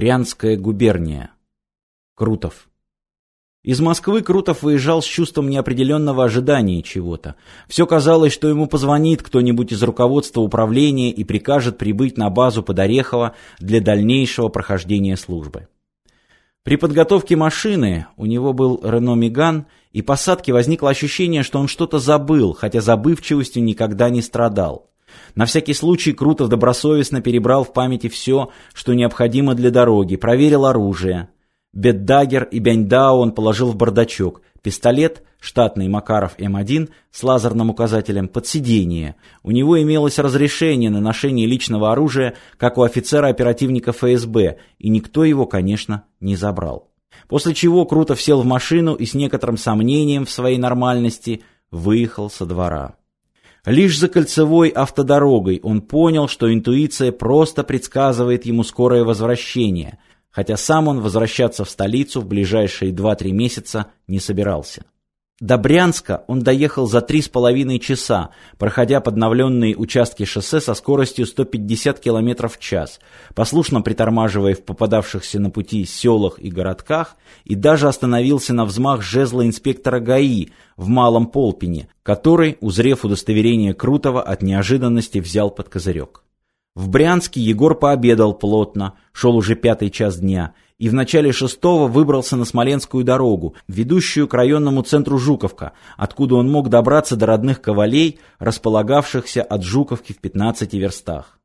Брянская губерния. Крутов. Из Москвы Крутов выезжал с чувством неопределенного ожидания чего-то. Все казалось, что ему позвонит кто-нибудь из руководства управления и прикажет прибыть на базу под Орехово для дальнейшего прохождения службы. При подготовке машины, у него был Рено Меган, и посадке возникло ощущение, что он что-то забыл, хотя забывчивостью никогда не страдал. На всякий случай Крутов добросовестно перебрал в памяти все, что необходимо для дороги, проверил оружие. Беддагер и Бяньдао он положил в бардачок, пистолет, штатный Макаров М1 с лазерным указателем под сиденье. У него имелось разрешение на ношение личного оружия, как у офицера-оперативника ФСБ, и никто его, конечно, не забрал. После чего Крутов сел в машину и с некоторым сомнением в своей нормальности выехал со двора. Лишь за кольцевой автодорогой он понял, что интуиция просто предсказывает ему скорое возвращение, хотя сам он возвращаться в столицу в ближайшие 2-3 месяца не собирался. До Брянска он доехал за три с половиной часа, проходя подновленные участки шоссе со скоростью 150 км в час, послушно притормаживая в попадавшихся на пути селах и городках, и даже остановился на взмах жезла инспектора ГАИ в Малом Полпине, который, узрев удостоверение Крутого, от неожиданности взял под козырек. В Брянске Егор пообедал плотно, шел уже пятый час дня, и в начале шестого выбрался на Смоленскую дорогу, ведущую к районному центру Жуковка, откуда он мог добраться до родных ковалей, располагавшихся от Жуковки в 15 верстах.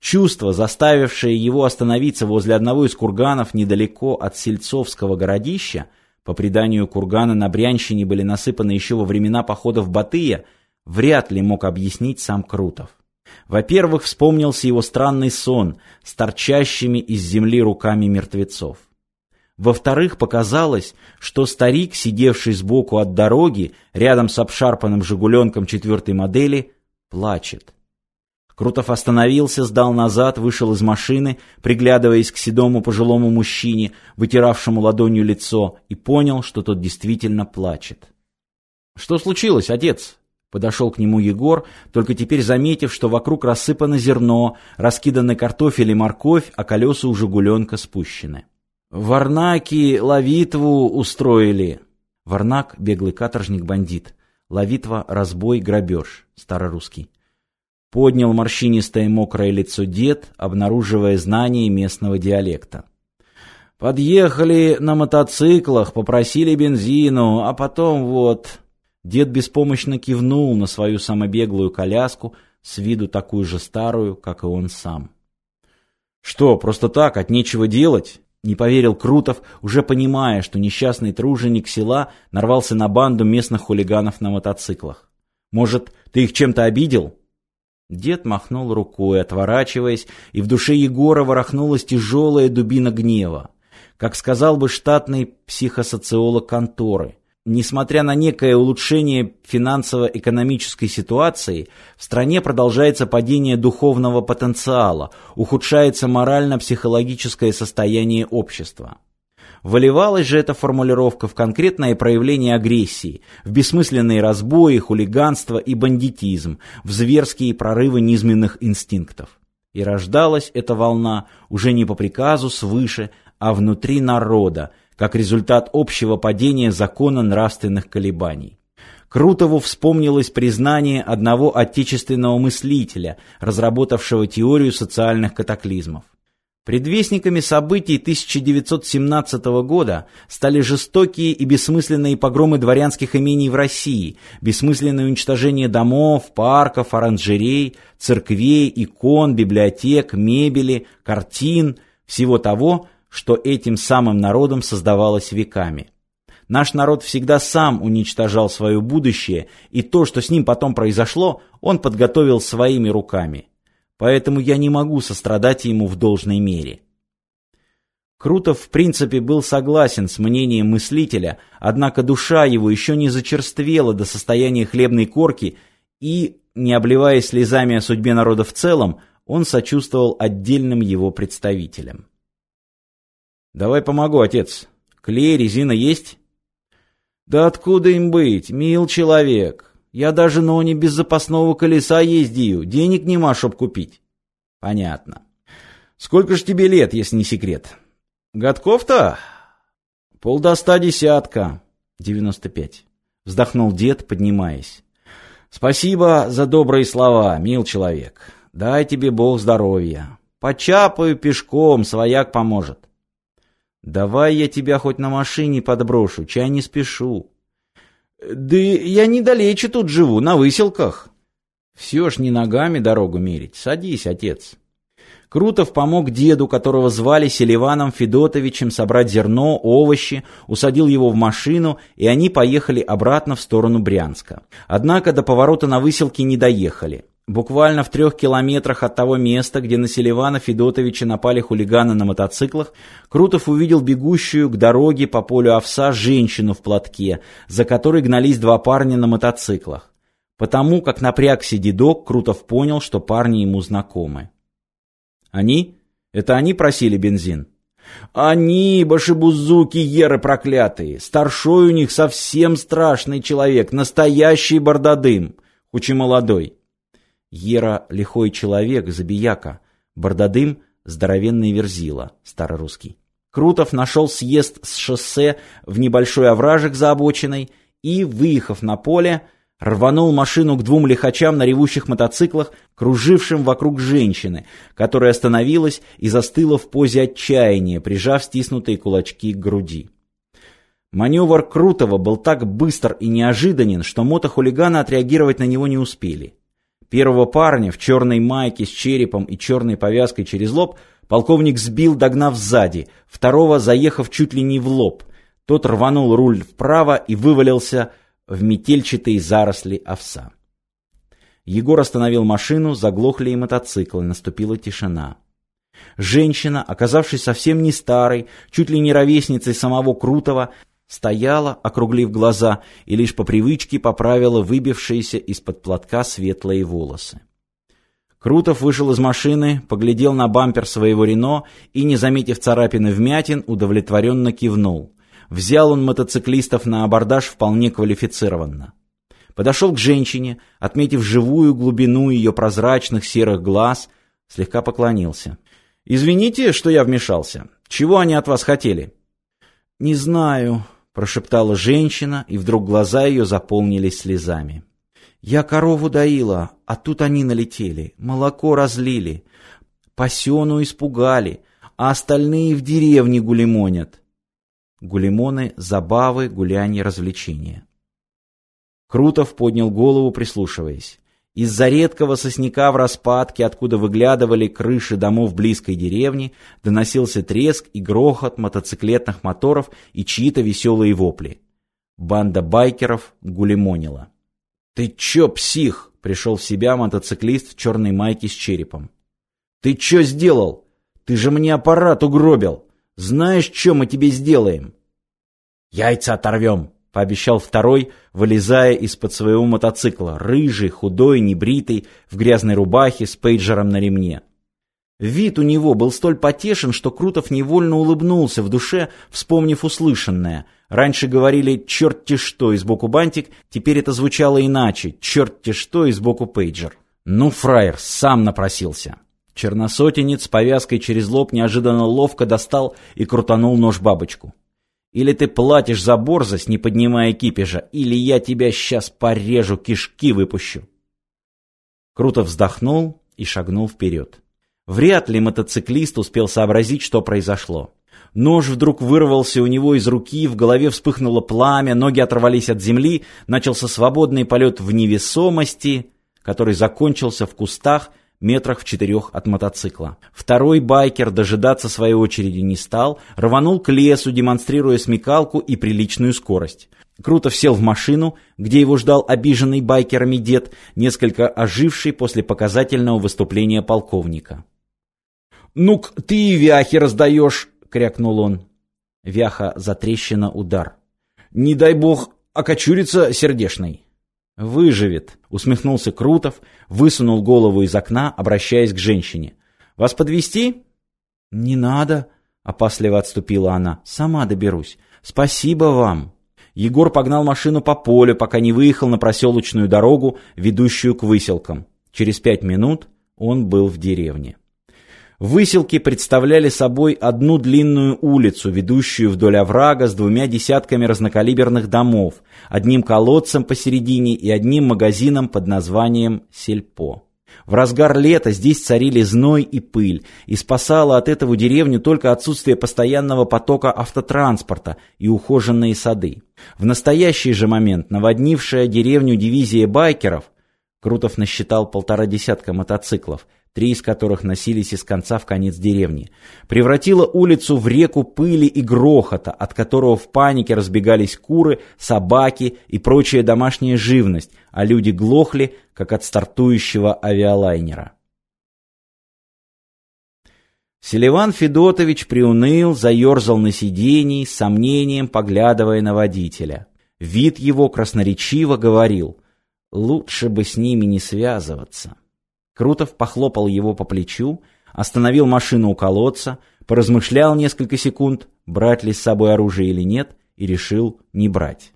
Чувство, заставившее его остановиться возле одного из курганов недалеко от Сельцовского городища, по преданию курганы на Брянщине были насыпаны еще во времена походов Батыя, вряд ли мог объяснить сам Крутов. Во-первых, вспомнился его странный сон с торчащими из земли руками мертвецов. Во-вторых, показалось, что старик, сидевший сбоку от дороги, рядом с обшарпанным «Жигуленком» четвертой модели, плачет. Крутов остановился, сдал назад, вышел из машины, приглядываясь к седому пожилому мужчине, вытиравшему ладонью лицо, и понял, что тот действительно плачет. «Что случилось, отец?» Подошел к нему Егор, только теперь заметив, что вокруг рассыпано зерно, раскиданы картофель и морковь, а колеса у «Жигуленка» спущены. «Варнаки ловитву устроили!» Варнак — беглый каторжник-бандит. Ловитва — разбой, грабеж. Старорусский. Поднял морщинистое мокрое лицо дед, обнаруживая знание местного диалекта. Подъехали на мотоциклах, попросили бензину, а потом вот... Дед беспомощно кивнул на свою самобеглую коляску, с виду такую же старую, как и он сам. «Что, просто так, от нечего делать?» Не поверил Крутов, уже понимая, что несчастный труженик села нарвался на банду местных хулиганов на мотоциклах. «Может, ты их чем-то обидел?» Дед махнул рукой, отворачиваясь, и в душе Егора ворохнулась тяжелая дубина гнева. Как сказал бы штатный психосоциолог конторы – Несмотря на некое улучшение финансово-экономической ситуации, в стране продолжается падение духовного потенциала, ухудшается морально-психологическое состояние общества. Выливалась же эта формулировка в конкретное проявление агрессии, в бессмысленные разбои, хулиганство и бандитизм, в зверские прорывы низменных инстинктов. И рождалась эта волна уже не по приказу свыше, а внутри народа, как результат общего падения закона нравственных колебаний. Крутову вспомнилось признание одного отечественного мыслителя, разработавшего теорию социальных катаклизмов. Предвестниками событий 1917 года стали жестокие и бессмысленные погромы дворянских имений в России, бессмысленное уничтожение домов, парков, оранжерей, церквей, икон, библиотек, мебели, картин, всего того, что этим самым народом создавалось веками. Наш народ всегда сам уничтожал свое будущее, и то, что с ним потом произошло, он подготовил своими руками. Поэтому я не могу сострадать ему в должной мере. Крутов в принципе был согласен с мнением мыслителя, однако душа его еще не зачерствела до состояния хлебной корки, и, не обливаясь слезами о судьбе народа в целом, он сочувствовал отдельным его представителям. Давай помогу, отец. Клей, резина есть? Да откуда им быть, мил человек? Я даже на не без запасного колеса ездию, денег нема, чтоб купить. Понятно. Сколько ж тебе лет, если не секрет? Годков-то? Полда ста десятка. Девяносто пять. Вздохнул дед, поднимаясь. Спасибо за добрые слова, мил человек. Дай тебе Бог здоровья. Почапаю пешком, свояк поможет. Давай я тебя хоть на машине подброшу, чай не спешу. Да я недалече тут живу, на выселках. Все ж не ногами дорогу мерить. Садись, отец. Крутов помог деду, которого звали Селиваном Федотовичем, собрать зерно, овощи, усадил его в машину, и они поехали обратно в сторону Брянска. Однако до поворота на выселке не доехали. Буквально в трех километрах от того места, где на Селивана Федотовича напали хулиганы на мотоциклах, Крутов увидел бегущую к дороге по полю овса женщину в платке, за которой гнались два парня на мотоциклах. Потому как напрягся дедок, Крутов понял, что парни ему знакомы. Они? Это они просили бензин? Они, башибузуки, еры проклятые. Старшой у них совсем страшный человек, настоящий бардадым, хоть молодой. Ера — лихой человек, забияка. Бардадым — здоровенный верзила, старорусский. Крутов нашел съезд с шоссе в небольшой овражек за обочиной и, выехав на поле, рванул машину к двум лихачам на ревущих мотоциклах, кружившим вокруг женщины, которая остановилась и застыла в позе отчаяния, прижав стиснутые кулачки к груди. Маневр Крутого был так быстр и неожиданен, что мотохулиганы отреагировать на него не успели. Первого парня в черной майке с черепом и черной повязкой через лоб полковник сбил, догнав сзади, второго заехав чуть ли не в лоб. Тот рванул руль вправо и вывалился в метельчатые заросли овса. Егор остановил машину, заглохли и мотоциклы, наступила тишина. Женщина, оказавшись совсем не старой, чуть ли не ровесницей самого Крутого, стояла, округлив глаза, и лишь по привычке поправила выбившиеся из-под платка светлые волосы. Крутов вышел из машины, поглядел на бампер своего Рено и, не заметив царапины вмятин, удовлетворенно кивнул. Взял он мотоциклистов на абордаж вполне квалифицированно. Подошел к женщине, отметив живую глубину ее прозрачных серых глаз, слегка поклонился. «Извините, что я вмешался. Чего они от вас хотели?» «Не знаю», — прошептала женщина, и вдруг глаза ее заполнились слезами. «Я корову доила, а тут они налетели, молоко разлили, пасену испугали, а остальные в деревне гулемонят. Гулимоны, забавы, гулянье, развлечения. Крутов поднял голову, прислушиваясь. Из-за редкого сосняка в распадке, откуда выглядывали крыши домов близкой деревни, доносился треск и грохот мотоциклетных моторов и чьи-то веселые вопли. Банда байкеров гулимонила. «Ты чё, псих?» — пришел в себя мотоциклист в черной майке с черепом. «Ты чё сделал? Ты же мне аппарат угробил! Знаешь, что мы тебе сделаем?» «Яйца оторвем!» — пообещал второй, вылезая из-под своего мотоцикла, рыжий, худой, небритый, в грязной рубахе с пейджером на ремне. Вид у него был столь потешен, что Крутов невольно улыбнулся в душе, вспомнив услышанное. Раньше говорили «черт-те что» и сбоку бантик, теперь это звучало иначе «черт-те что» и сбоку пейджер. Ну, фраер, сам напросился. Черносотенец с повязкой через лоб неожиданно ловко достал и крутанул нож-бабочку. Или ты платишь за борзость, не поднимая кипежа, или я тебя сейчас порежу, кишки выпущу. Круто вздохнул и шагнул вперед. Вряд ли мотоциклист успел сообразить, что произошло. Нож вдруг вырвался у него из руки, в голове вспыхнуло пламя, ноги оторвались от земли, начался свободный полет в невесомости, который закончился в кустах, метрах в четырех от мотоцикла. Второй байкер дожидаться своей очереди не стал, рванул к лесу, демонстрируя смекалку и приличную скорость. Крутов сел в машину, где его ждал обиженный байкерами дед, несколько оживший после показательного выступления полковника. «Ну-ка, ты и вяхи раздаешь!» — крякнул он. Вяха затрещина удар. «Не дай бог окочуриться сердешный!» «Выживет», — усмехнулся Крутов, высунул голову из окна, обращаясь к женщине. «Вас подвести? «Не надо», — опасливо отступила она. «Сама доберусь. Спасибо вам». Егор погнал машину по полю, пока не выехал на проселочную дорогу, ведущую к выселкам. Через пять минут он был в деревне. Выселки представляли собой одну длинную улицу, ведущую вдоль оврага с двумя десятками разнокалиберных домов, одним колодцем посередине и одним магазином под названием «Сельпо». В разгар лета здесь царили зной и пыль, и спасало от этого деревню только отсутствие постоянного потока автотранспорта и ухоженные сады. В настоящий же момент наводнившая деревню дивизия байкеров, Крутов насчитал полтора десятка мотоциклов, три из которых носились из конца в конец деревни, превратила улицу в реку пыли и грохота, от которого в панике разбегались куры, собаки и прочая домашняя живность, а люди глохли, как от стартующего авиалайнера. Селиван Федотович приуныл, заерзал на сиденье, с сомнением поглядывая на водителя. Вид его красноречиво говорил, лучше бы с ними не связываться. Крутов похлопал его по плечу, остановил машину у колодца, поразмышлял несколько секунд, брать ли с собой оружие или нет, и решил не брать.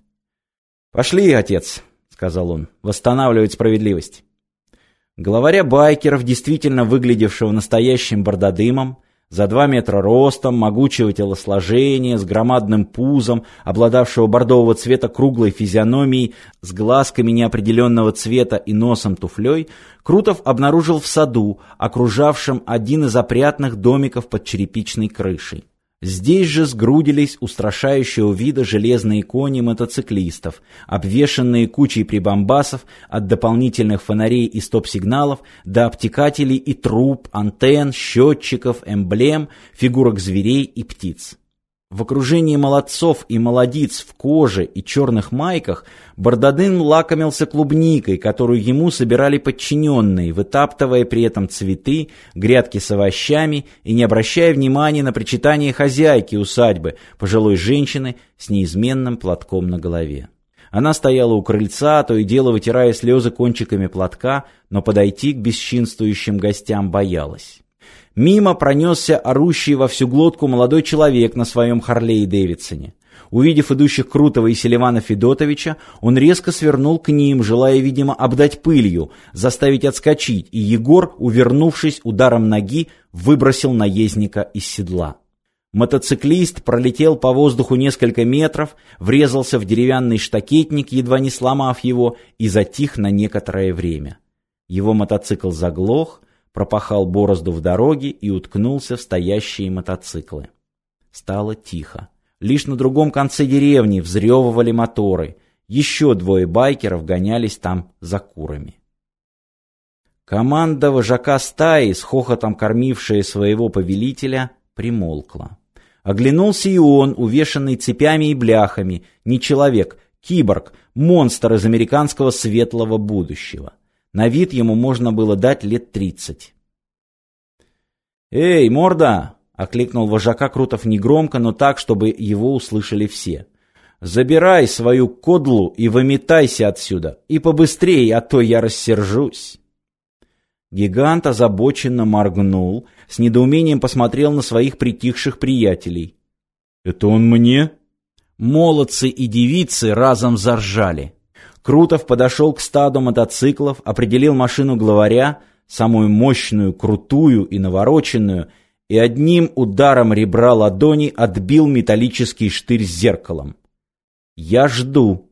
«Пошли, отец», — сказал он, — «восстанавливать справедливость». Главаря байкеров, действительно выглядевшего настоящим бордодымом, за два метра ростом, могучего телосложения, с громадным пузом, обладавшего бордового цвета круглой физиономией, с глазками неопределенного цвета и носом туфлей, Крутов обнаружил в саду, окружавшем один из опрятных домиков под черепичной крышей. Здесь же сгрудились устрашающего вида железные кони мотоциклистов, обвешанные кучей прибамбасов от дополнительных фонарей и стоп-сигналов до обтекателей и труб, антенн, счетчиков, эмблем, фигурок зверей и птиц. В окружении молодцов и молодиц в коже и черных майках Бардадын лакомился клубникой, которую ему собирали подчиненные, вытаптывая при этом цветы, грядки с овощами и не обращая внимания на причитание хозяйки усадьбы, пожилой женщины с неизменным платком на голове. Она стояла у крыльца, то и дело вытирая слезы кончиками платка, но подойти к бесчинствующим гостям боялась. Мимо пронесся орущий во всю глотку молодой человек на своем Харлее Дэвидсоне. Увидев идущих Крутого и Селивана Федотовича, он резко свернул к ним, желая, видимо, обдать пылью, заставить отскочить, и Егор, увернувшись ударом ноги, выбросил наездника из седла. Мотоциклист пролетел по воздуху несколько метров, врезался в деревянный штакетник, едва не сломав его, и затих на некоторое время. Его мотоцикл заглох, пропахал борозду в дороге и уткнулся в стоящие мотоциклы. Стало тихо. Лишь на другом конце деревни взрёвывали моторы. Еще двое байкеров гонялись там за курами. Команда вожака стаи, с хохотом кормившая своего повелителя, примолкла. Оглянулся и он, увешанный цепями и бляхами, не человек, киборг, монстр из американского светлого будущего. На вид ему можно было дать лет тридцать. «Эй, морда!» — окликнул вожака Крутов негромко, но так, чтобы его услышали все. «Забирай свою кодлу и выметайся отсюда, и побыстрее, а то я рассержусь!» Гигант озабоченно моргнул, с недоумением посмотрел на своих притихших приятелей. «Это он мне?» Молодцы и девицы разом заржали. Крутов подошел к стаду мотоциклов, определил машину главаря, самую мощную, крутую и навороченную, и одним ударом ребра ладони отбил металлический штырь с зеркалом. «Я жду».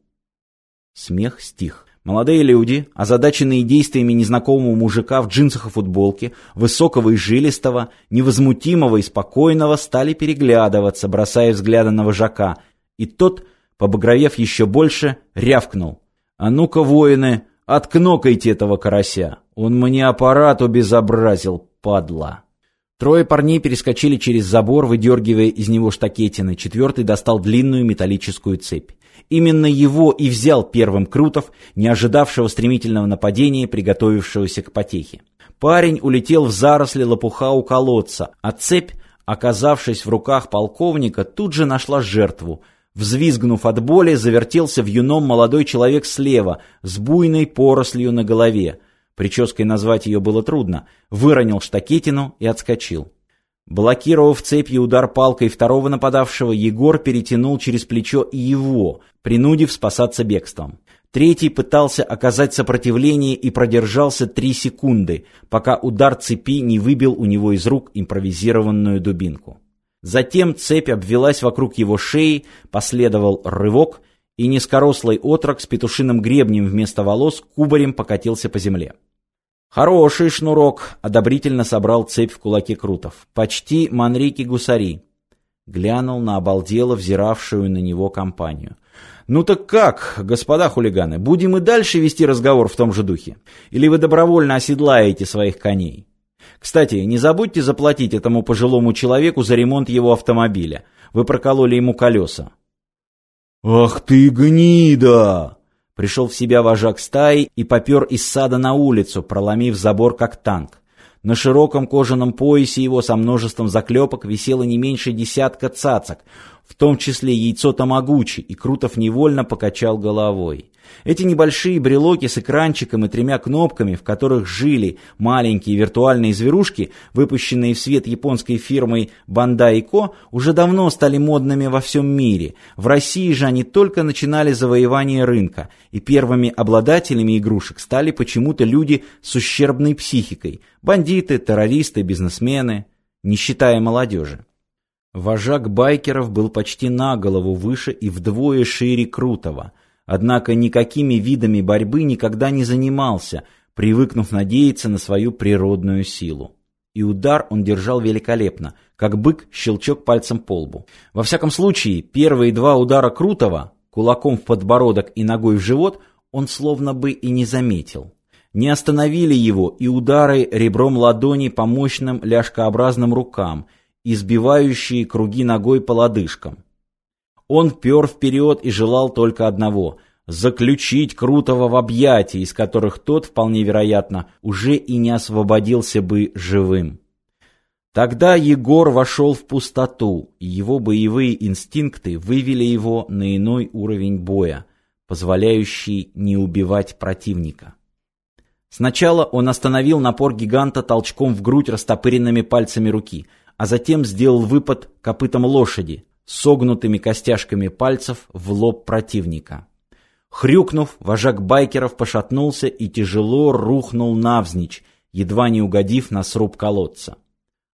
Смех стих. Молодые люди, озадаченные действиями незнакомого мужика в джинсах и футболке, высокого и жилистого, невозмутимого и спокойного, стали переглядываться, бросая взгляды на вожака, и тот, побагровев еще больше, рявкнул. «А ну-ка, воины, откнокайте этого карася! Он мне аппарат обезобразил, падла!» Трое парней перескочили через забор, выдергивая из него штакетины. Четвертый достал длинную металлическую цепь. Именно его и взял первым Крутов, не ожидавшего стремительного нападения, приготовившегося к потехе. Парень улетел в заросли лопуха у колодца, а цепь, оказавшись в руках полковника, тут же нашла жертву — Взвизгнув от боли, завертелся в юном молодой человек слева, с буйной порослью на голове. Прической назвать ее было трудно. Выронил штакетину и отскочил. Блокировав цепью удар палкой второго нападавшего, Егор перетянул через плечо и его, принудив спасаться бегством. Третий пытался оказать сопротивление и продержался три секунды, пока удар цепи не выбил у него из рук импровизированную дубинку. Затем цепь обвелась вокруг его шеи, последовал рывок, и низкорослый отрок с петушиным гребнем вместо волос кубарем покатился по земле. «Хороший шнурок!» — одобрительно собрал цепь в кулаке Крутов. «Почти Манрики Гусари!» Глянул на обалдело взиравшую на него компанию. «Ну так как, господа хулиганы, будем и дальше вести разговор в том же духе? Или вы добровольно оседлаете своих коней? Кстати, не забудьте заплатить этому пожилому человеку за ремонт его автомобиля. Вы прокололи ему колеса». «Ах ты гнида!» Пришел в себя вожак стаи и попер из сада на улицу, проломив забор как танк. На широком кожаном поясе его со множеством заклепок висело не меньше десятка цацок, в том числе яйцо Тамагучи, и Крутов невольно покачал головой. Эти небольшие брелоки с экранчиком и тремя кнопками, в которых жили маленькие виртуальные зверушки, выпущенные в свет японской фирмой Bandai Co, уже давно стали модными во всем мире. В России же они только начинали завоевание рынка, и первыми обладателями игрушек стали почему-то люди с ущербной психикой – бандиты, террористы, бизнесмены, не считая молодежи. Вожак байкеров был почти на голову выше и вдвое шире Крутого, однако никакими видами борьбы никогда не занимался, привыкнув надеяться на свою природную силу. И удар он держал великолепно, как бык щелчок пальцем по лбу. Во всяком случае, первые два удара Крутого, кулаком в подбородок и ногой в живот, он словно бы и не заметил. Не остановили его и удары ребром ладони по мощным ляжкообразным рукам, избивающие круги ногой по лодыжкам. Он пер вперед и желал только одного — заключить Крутого в объятия, из которых тот, вполне вероятно, уже и не освободился бы живым. Тогда Егор вошел в пустоту, и его боевые инстинкты вывели его на иной уровень боя, позволяющий не убивать противника. Сначала он остановил напор гиганта толчком в грудь растопыренными пальцами руки — а затем сделал выпад копытом лошади, согнутыми костяшками пальцев в лоб противника. Хрюкнув, вожак байкеров пошатнулся и тяжело рухнул навзничь, едва не угодив на сруб колодца.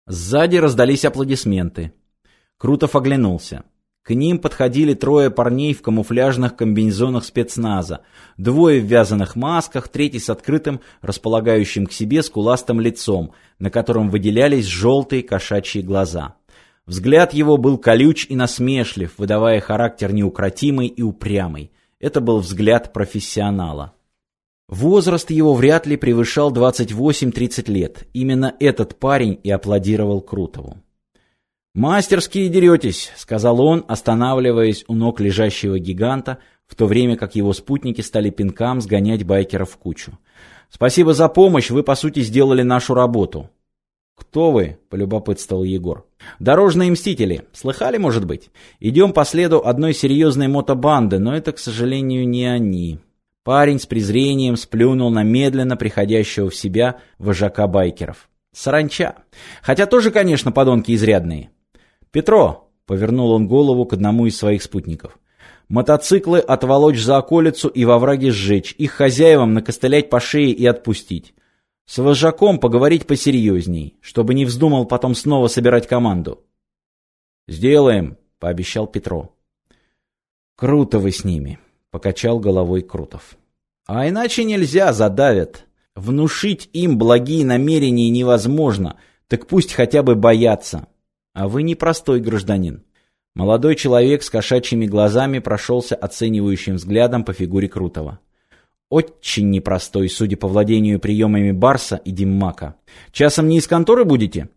Сзади раздались аплодисменты. Крутов оглянулся. К ним подходили трое парней в камуфляжных комбинезонах спецназа, двое в вязаных масках, третий с открытым, располагающим к себе скуластым лицом, на котором выделялись желтые кошачьи глаза. Взгляд его был колюч и насмешлив, выдавая характер неукротимый и упрямый. Это был взгляд профессионала. Возраст его вряд ли превышал 28-30 лет. Именно этот парень и аплодировал Крутову. «Мастерски деретесь», — сказал он, останавливаясь у ног лежащего гиганта, в то время как его спутники стали пинкам сгонять байкеров в кучу. «Спасибо за помощь, вы, по сути, сделали нашу работу». «Кто вы?» — полюбопытствовал Егор. «Дорожные мстители. Слыхали, может быть? Идем по следу одной серьезной мотобанды, но это, к сожалению, не они». Парень с презрением сплюнул на медленно приходящего в себя вожака байкеров. «Саранча. Хотя тоже, конечно, подонки изрядные. «Петро!» — повернул он голову к одному из своих спутников. «Мотоциклы отволочь за околицу и во враге сжечь, их хозяевам накостылять по шее и отпустить. С вожаком поговорить посерьезней, чтобы не вздумал потом снова собирать команду». «Сделаем», — пообещал Петро. «Круто вы с ними», — покачал головой Крутов. «А иначе нельзя, задавят. Внушить им благие намерения невозможно, так пусть хотя бы боятся». А вы непростой гражданин. Молодой человек с кошачьими глазами прошелся оценивающим взглядом по фигуре Крутого. Очень непростой, судя по владению приемами Барса и Диммака. Часом не из конторы будете?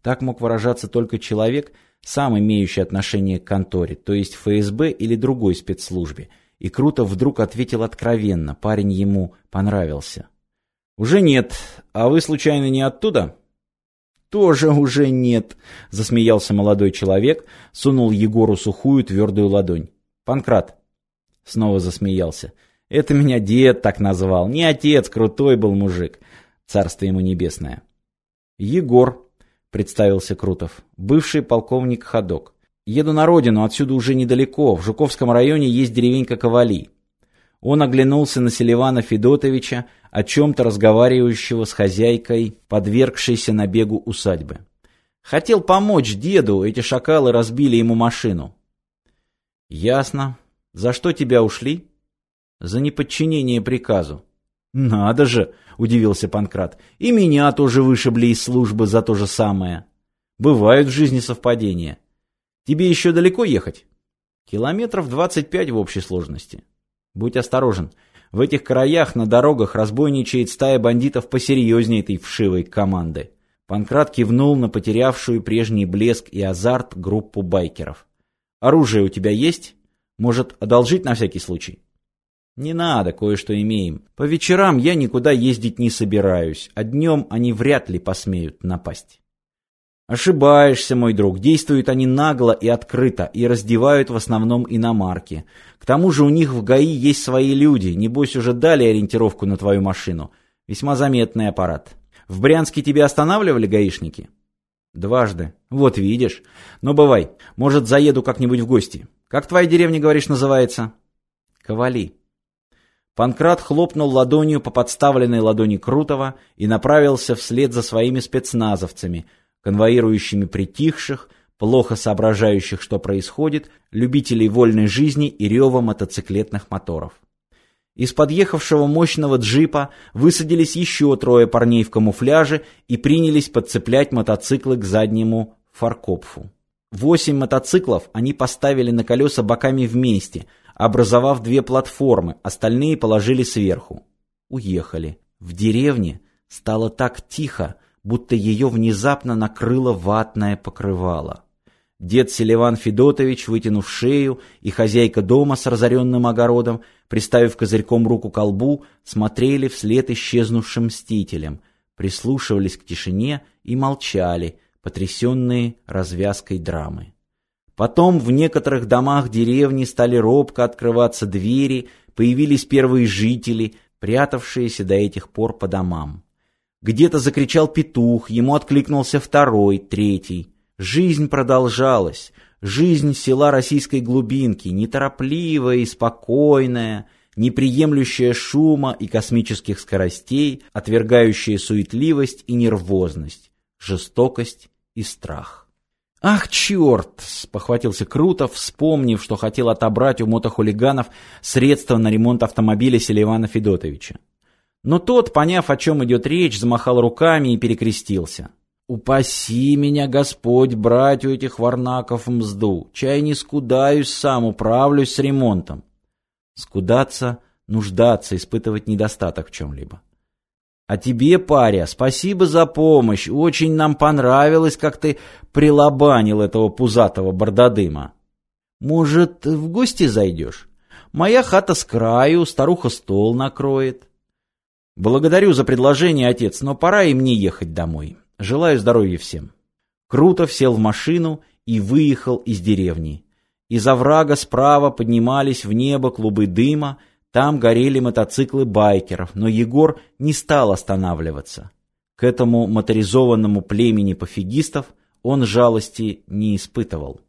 Так мог выражаться только человек, сам имеющий отношение к конторе, то есть ФСБ или другой спецслужбе. И Крутов вдруг ответил откровенно, парень ему понравился. «Уже нет. А вы случайно не оттуда?» «Тоже уже нет», — засмеялся молодой человек, сунул Егору сухую твердую ладонь. «Панкрат». Снова засмеялся. «Это меня дед так назвал. Не отец, крутой был мужик. Царство ему небесное». «Егор», — представился Крутов, — «бывший полковник Ходок. Еду на родину, отсюда уже недалеко. В Жуковском районе есть деревенька Ковали. Он оглянулся на Селивана Федотовича, о чем-то разговаривающего с хозяйкой, подвергшейся набегу усадьбы. Хотел помочь деду, эти шакалы разбили ему машину. Ясно. За что тебя ушли? За неподчинение приказу. Надо же, удивился Панкрат. И меня тоже вышибли из службы за то же самое. Бывают в жизни совпадения. Тебе еще далеко ехать? Километров двадцать пять в общей сложности. Будь осторожен. В этих краях на дорогах разбойничает стая бандитов посерьезнее этой вшивой команды. Панкрат кивнул на потерявшую прежний блеск и азарт группу байкеров. «Оружие у тебя есть? Может, одолжить на всякий случай?» «Не надо, кое-что имеем. По вечерам я никуда ездить не собираюсь, а днем они вряд ли посмеют напасть». Ошибаешься, мой друг. Действуют они нагло и открыто, и раздевают в основном иномарки. К тому же у них в ГАИ есть свои люди. Небось, уже дали ориентировку на твою машину. Весьма заметный аппарат. В Брянске тебя останавливали гаишники? Дважды. Вот видишь. Но бывай. Может, заеду как-нибудь в гости. Как твоя деревня, говоришь, называется? Ковали. Панкрат хлопнул ладонью по подставленной ладони Крутого и направился вслед за своими спецназовцами – конвоирующими притихших, плохо соображающих, что происходит, любителей вольной жизни и рева мотоциклетных моторов. Из подъехавшего мощного джипа высадились еще трое парней в камуфляже и принялись подцеплять мотоциклы к заднему фаркопфу. Восемь мотоциклов они поставили на колеса боками вместе, образовав две платформы, остальные положили сверху. Уехали. В деревне стало так тихо, будто ее внезапно накрыло ватное покрывало. Дед Селиван Федотович, вытянув шею, и хозяйка дома с разоренным огородом, приставив козырьком руку к колбу, смотрели вслед исчезнувшим мстителям, прислушивались к тишине и молчали, потрясенные развязкой драмы. Потом в некоторых домах деревни стали робко открываться двери, появились первые жители, прятавшиеся до этих пор по домам. Где-то закричал петух, ему откликнулся второй, третий. Жизнь продолжалась. Жизнь села российской глубинки, неторопливая и спокойная, не приемлющая шума и космических скоростей, отвергающая суетливость и нервозность, жестокость и страх. «Ах, черт!» — спохватился Крутов, вспомнив, что хотел отобрать у мотохулиганов средства на ремонт автомобиля Селивана Федотовича. Но тот, поняв, о чем идет речь, замахал руками и перекрестился. «Упаси меня, Господь, брать у этих варнаков мзду! Чай не скудаюсь сам, управлюсь с ремонтом!» Скудаться, нуждаться, испытывать недостаток в чем-либо. «А тебе, паря, спасибо за помощь. Очень нам понравилось, как ты прилобанил этого пузатого бордодыма. Может, в гости зайдешь? Моя хата с краю, старуха стол накроет». Благодарю за предложение, отец, но пора и мне ехать домой. Желаю здоровья всем. Крутов сел в машину и выехал из деревни. Из оврага справа поднимались в небо клубы дыма, там горели мотоциклы байкеров, но Егор не стал останавливаться. К этому моторизованному племени пофигистов он жалости не испытывал.